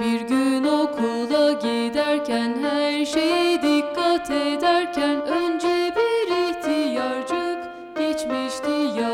Bir gün okula giderken her şeye dikkat ederken önce bir ihtiyarcık geçmişti yavaş